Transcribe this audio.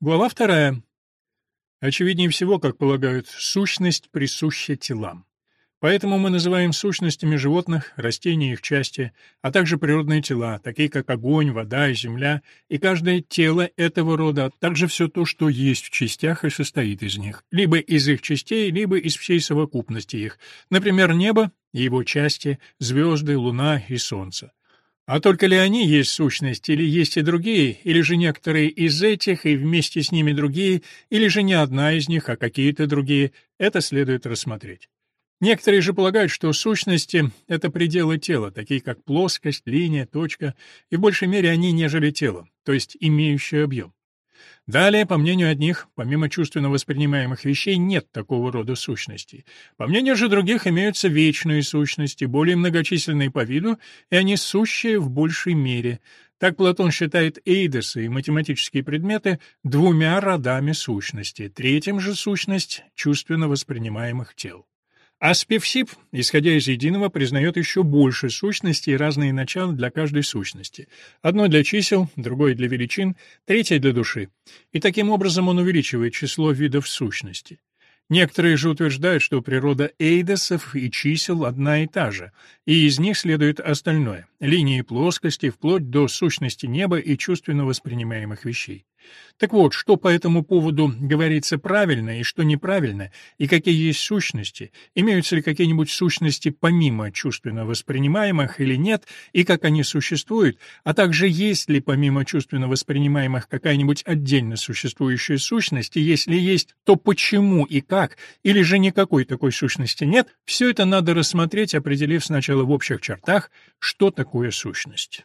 Глава вторая. Очевиднее всего, как полагают, сущность присуща телам. Поэтому мы называем сущностями животных, растений и их части, а также природные тела, такие как огонь, вода и земля, и каждое тело этого рода, а также все то, что есть в частях и состоит из них, либо из их частей, либо из всей совокупности их, например, небо и его части, звезды, луна и солнце. А только ли они есть сущность, или есть и другие, или же некоторые из этих и вместе с ними другие, или же не одна из них, а какие-то другие, это следует рассмотреть. Некоторые же полагают, что сущности — это пределы тела, такие как плоскость, линия, точка, и в большей мере они нежели тело, то есть имеющие объем. Далее, по мнению одних, помимо чувственно воспринимаемых вещей, нет такого рода сущностей. По мнению же других, имеются вечные сущности, более многочисленные по виду, и они сущие в большей мере. Так Платон считает эйдосы и математические предметы двумя родами сущности, третьим же сущность чувственно воспринимаемых тел. А Спивсип, исходя из единого, признает еще больше сущностей и разные начала для каждой сущности. Одно для чисел, другое для величин, третье для души. И таким образом он увеличивает число видов сущности. Некоторые же утверждают, что природа эйдосов и чисел одна и та же, и из них следует остальное — линии плоскости, вплоть до сущности неба и чувственно воспринимаемых вещей. Так вот, что по этому поводу говорится правильно и что неправильно, и какие есть сущности, имеются ли какие-нибудь сущности помимо чувственно воспринимаемых или нет, и как они существуют, а также есть ли помимо чувственно воспринимаемых какая-нибудь отдельно существующая сущность, и если есть, то почему и как, или же никакой такой сущности нет, все это надо рассмотреть, определив сначала в общих чертах, что такое сущность.